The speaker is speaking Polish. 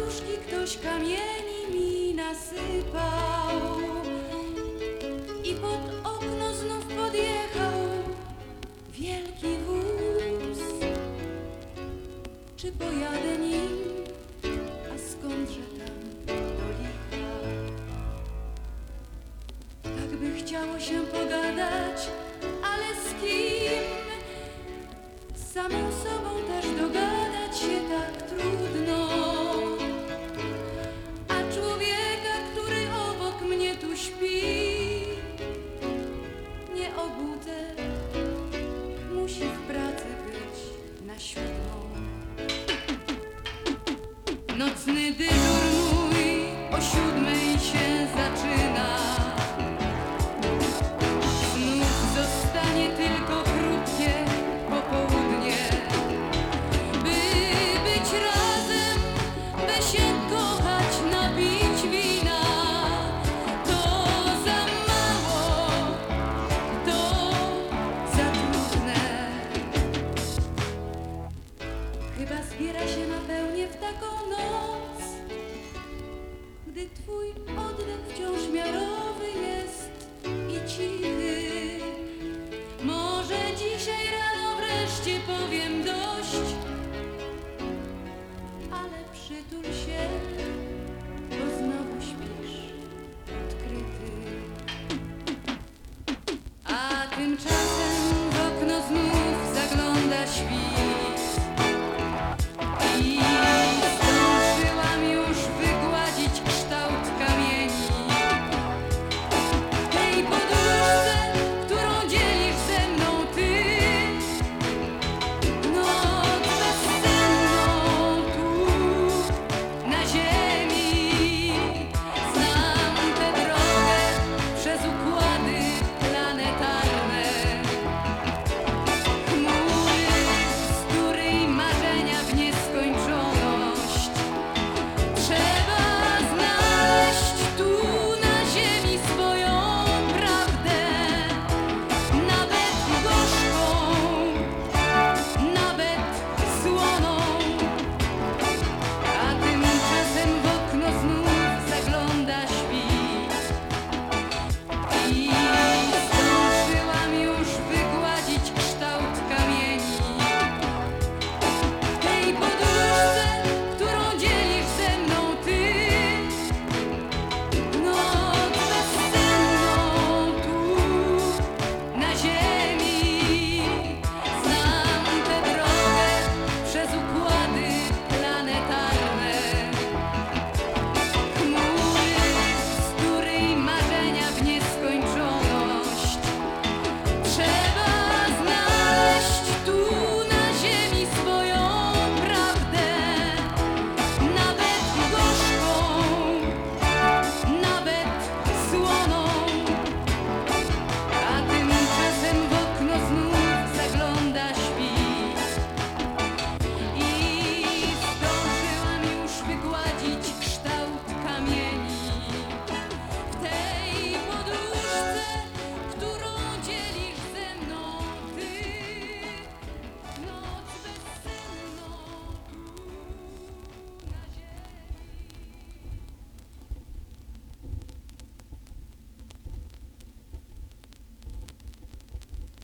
poduszki ktoś kamieni mi nasypał i pod okno znów podjechał wielki wóz. Czy pojadę nim, a skądże tam do licha? Tak by chciało się pogadać, ale z kim? Z samą Nocny dyżur mój o siódmej się zaczyna. wreszcie powiem dość, ale przytul się.